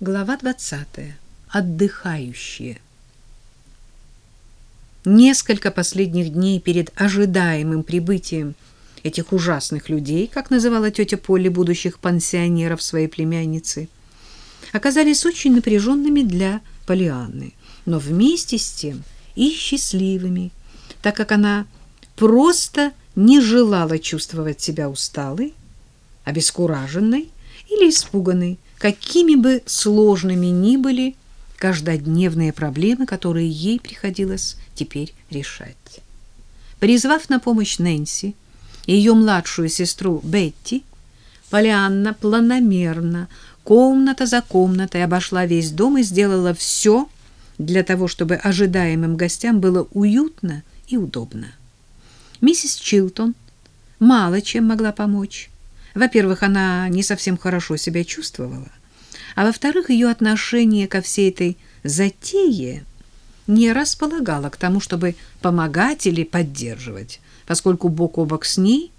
Глава 20. Отдыхающие. Несколько последних дней перед ожидаемым прибытием этих ужасных людей, как называла тетя Полли будущих пансионеров своей племянницы, оказались очень напряженными для Полианны, но вместе с тем и счастливыми, так как она просто не желала чувствовать себя усталой, обескураженной или испуганной, какими бы сложными ни были каждодневные проблемы, которые ей приходилось теперь решать. Призвав на помощь Нэнси и ее младшую сестру Бетти, Полианна планомерно, комната за комнатой обошла весь дом и сделала все для того, чтобы ожидаемым гостям было уютно и удобно. Миссис Чилтон мало чем могла помочь. Во-первых, она не совсем хорошо себя чувствовала, а во-вторых, ее отношение ко всей этой затее не располагало к тому, чтобы помогать или поддерживать, поскольку бок о бок с ней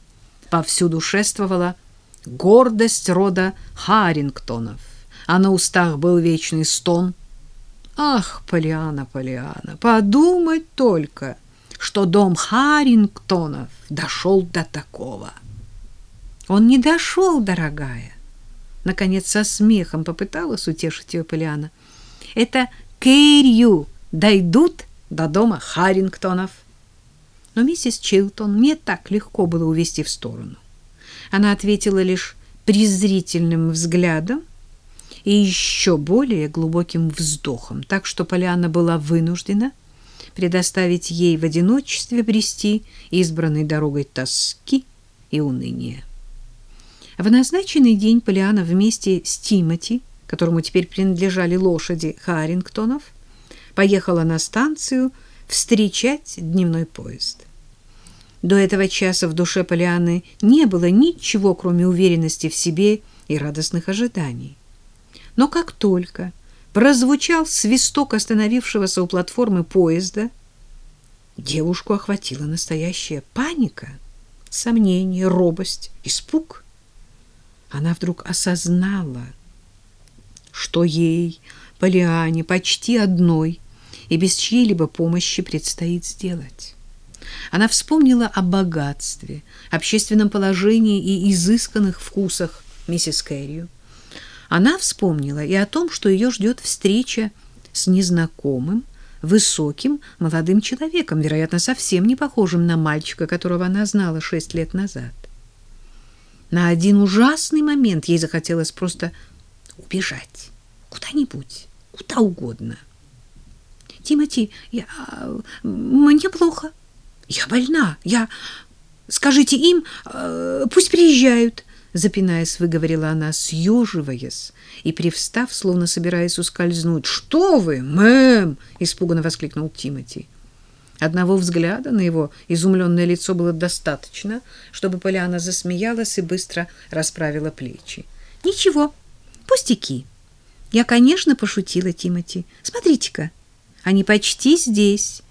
повсюду шествовала гордость рода Харингтонов, а на устах был вечный стон. Ах, Полиана, Полиана, подумать только, что дом Харингтонов дошел до такого. Он не дошел, дорогая. Наконец, со смехом попыталась утешить ее Полиана. Это Кэрью дойдут до дома Харингтонов. Но миссис Чилтон не так легко было увести в сторону. Она ответила лишь презрительным взглядом и еще более глубоким вздохом, так что Полиана была вынуждена предоставить ей в одиночестве брести избранной дорогой тоски и уныния. В назначенный день Полиана вместе с Тимоти, которому теперь принадлежали лошади Харингтонов, поехала на станцию встречать дневной поезд. До этого часа в душе Полианы не было ничего, кроме уверенности в себе и радостных ожиданий. Но как только прозвучал свисток остановившегося у платформы поезда, девушку охватила настоящая паника, сомнение, робость, испуг — она вдруг осознала, что ей, Полиане, почти одной и без чьей-либо помощи предстоит сделать. Она вспомнила о богатстве, общественном положении и изысканных вкусах миссис Кэррию. Она вспомнила и о том, что ее ждет встреча с незнакомым, высоким молодым человеком, вероятно, совсем не похожим на мальчика, которого она знала шесть лет назад. На один ужасный момент ей захотелось просто убежать куда-нибудь, куда угодно. Тимати, я мне плохо. Я больна. Я скажите им, э, пусть приезжают, запинаясь, выговорила она, съеживаясь и привстав, словно собираясь ускользнуть. Что вы, мэм, испуганно воскликнул Тимати. Одного взгляда на его изумленное лицо было достаточно, чтобы Поляна засмеялась и быстро расправила плечи. Ничего, пустяки. Я, конечно, пошутила Тимати. Смотрите-ка, они почти здесь.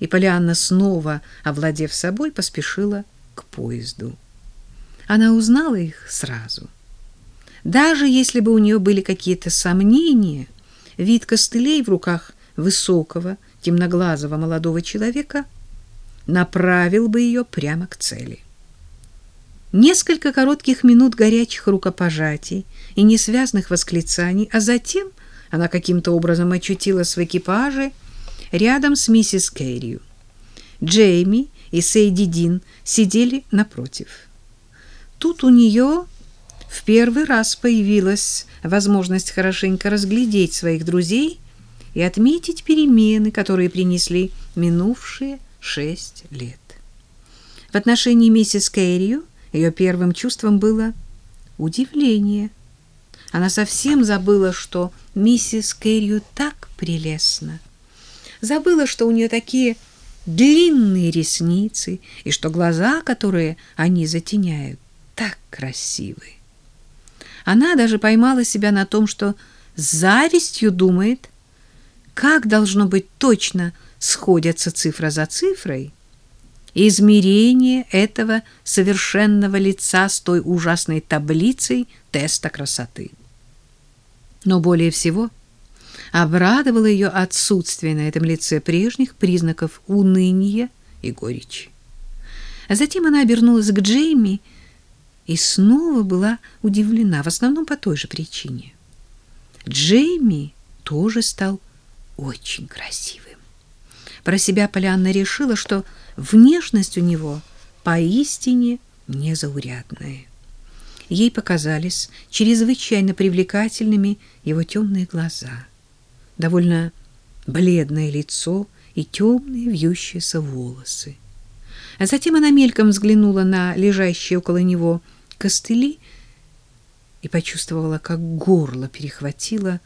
И Полианна снова, овладев собой, поспешила к поезду. Она узнала их сразу. Даже если бы у нее были какие-то сомнения, вид костылей в руках высокого, темноглазого молодого человека направил бы ее прямо к цели. Несколько коротких минут горячих рукопожатий и несвязных восклицаний, а затем она каким-то образом очутилась в экипаже рядом с миссис Кэррию. Джейми и Сейди Дин сидели напротив. Тут у нее в первый раз появилась возможность хорошенько разглядеть своих друзей и отметить перемены, которые принесли минувшие шесть лет. В отношении миссис Кэррио ее первым чувством было удивление. Она совсем забыла, что миссис Кэррио так прелестна. Забыла, что у нее такие длинные ресницы и что глаза, которые они затеняют, так красивы. Она даже поймала себя на том, что с завистью думает, как должно быть точно сходятся цифра за цифрой, измерение этого совершенного лица с той ужасной таблицей теста красоты. Но более всего обрадовало ее отсутствие на этом лице прежних признаков уныния и горечи. А затем она обернулась к Джейми и снова была удивлена, в основном по той же причине. Джейми тоже стал очень красивым. Про себя Полианна решила, что внешность у него поистине незаурядная. Ей показались чрезвычайно привлекательными его темные глаза, довольно бледное лицо и темные вьющиеся волосы. А затем она мельком взглянула на лежащие около него костыли и почувствовала, как горло перехватило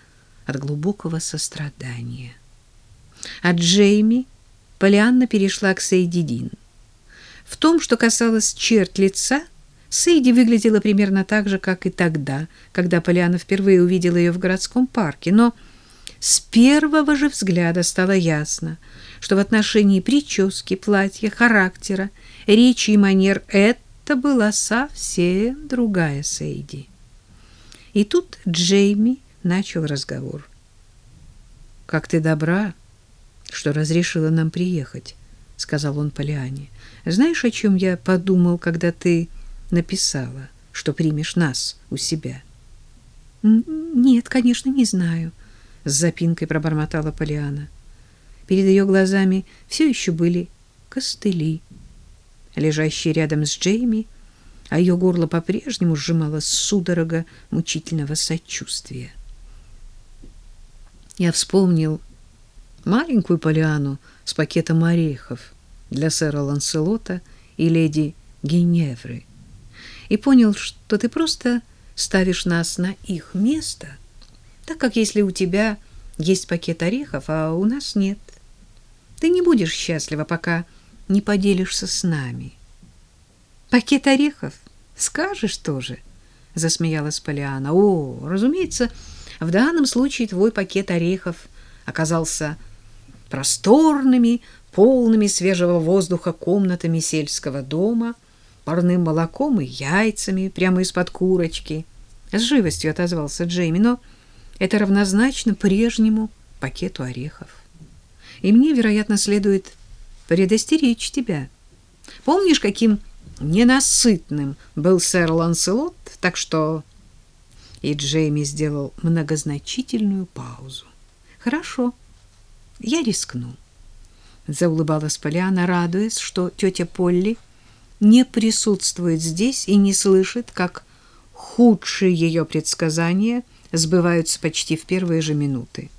от глубокого сострадания. От Джейми Полианна перешла к Сейди Дин. В том, что касалось черт лица, Сейди выглядела примерно так же, как и тогда, когда Полианна впервые увидела ее в городском парке, но с первого же взгляда стало ясно, что в отношении прически, платья, характера, речи и манер это была совсем другая Сейди. И тут Джейми начал разговор. «Как ты добра, что разрешила нам приехать», — сказал он Полиане. «Знаешь, о чем я подумал, когда ты написала, что примешь нас у себя?» «Нет, конечно, не знаю», — с запинкой пробормотала Полиана. Перед ее глазами все еще были костыли, лежащие рядом с Джейми, а ее горло по-прежнему сжимало судорога мучительного сочувствия. Я вспомнил маленькую Полиану с пакетом орехов для сэра Ланселота и леди Геневры и понял, что ты просто ставишь нас на их место, так как если у тебя есть пакет орехов, а у нас нет, ты не будешь счастлива, пока не поделишься с нами. Пакет орехов? Скажешь тоже, засмеялась Полиана. О, разумеется, в данном случае твой пакет орехов оказался просторными, полными свежего воздуха комнатами сельского дома, парным молоком и яйцами прямо из-под курочки. С живостью отозвался Джейми, но это равнозначно прежнему пакету орехов. И мне, вероятно, следует предостеречь тебя. Помнишь, каким ненасытным был сэр Ланселот, так что... И Джейми сделал многозначительную паузу. Хорошо, я рискну. Заулыбалась Поляна, радуясь, что тетя Полли не присутствует здесь и не слышит, как худшие ее предсказания сбываются почти в первые же минуты.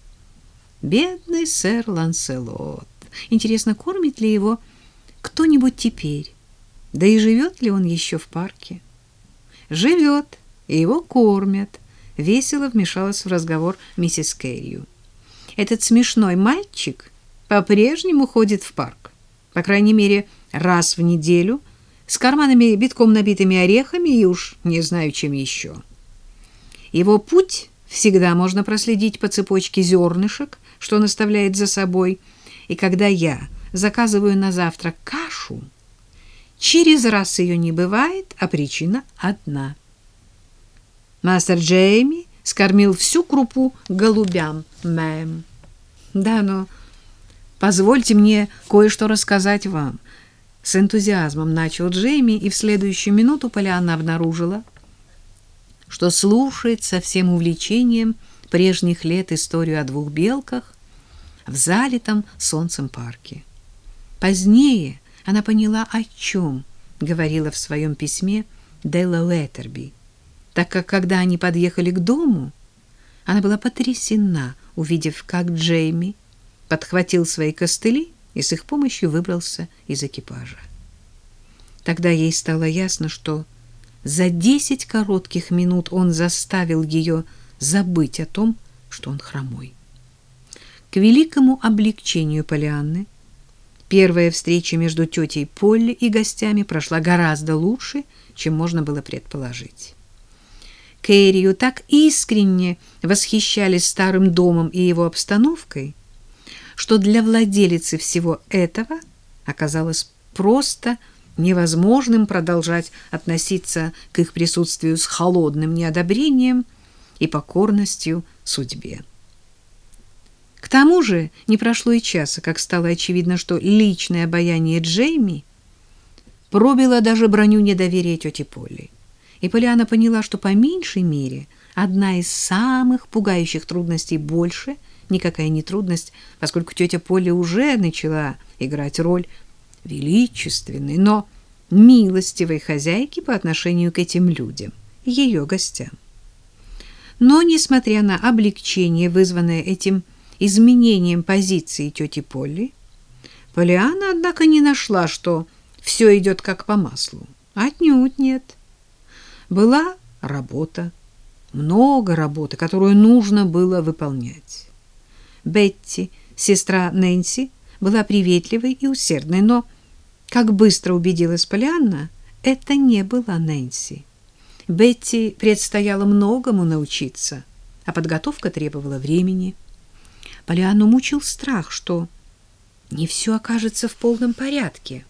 Бедный сэр Ланселот. Интересно, кормит ли его кто-нибудь теперь? Да и живет ли он еще в парке? Живет, и его кормят. Весело вмешалась в разговор миссис Кэррию. Этот смешной мальчик по-прежнему ходит в парк. По крайней мере, раз в неделю, с карманами битком набитыми орехами и уж не знаю, чем еще. Его путь всегда можно проследить по цепочке зернышек, что он оставляет за собой. И когда я заказываю на завтрак кашу, Через раз ее не бывает, а причина одна. Мастер Джейми скормил всю крупу голубям, мэм. Да, но позвольте мне кое-что рассказать вам. С энтузиазмом начал Джейми, и в следующую минуту Полианна обнаружила, что слушает со всем увлечением прежних лет историю о двух белках в залитом солнцем парке. Позднее она поняла, о чем говорила в своем письме Делла Уэттерби, так как, когда они подъехали к дому, она была потрясена, увидев, как Джейми подхватил свои костыли и с их помощью выбрался из экипажа. Тогда ей стало ясно, что за десять коротких минут он заставил ее забыть о том, что он хромой. К великому облегчению Полианны Первая встреча между тетей Полли и гостями прошла гораздо лучше, чем можно было предположить. Кэррию так искренне восхищались старым домом и его обстановкой, что для владелицы всего этого оказалось просто невозможным продолжать относиться к их присутствию с холодным неодобрением и покорностью судьбе. К тому же не прошло и часа, как стало очевидно, что личное обаяние Джейми пробило даже броню недоверия тети Полли. И Полиана поняла, что по меньшей мере одна из самых пугающих трудностей больше никакая не трудность, поскольку тетя Полли уже начала играть роль величественной, но милостивой хозяйки по отношению к этим людям, ее гостям. Но, несмотря на облегчение, вызванное этим изменением позиции тети Полли, Полиана, однако, не нашла, что все идет как по маслу. Отнюдь нет. Была работа, много работы, которую нужно было выполнять. Бетти, сестра Нэнси, была приветливой и усердной, но, как быстро убедилась Полианна, это не была Нэнси. Бетти предстояло многому научиться, а подготовка требовала времени. Полианну мучил страх, что не все окажется в полном порядке.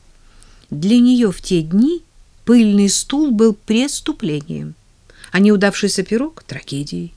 Для нее в те дни пыльный стул был преступлением, а неудавшийся пирог — трагедией.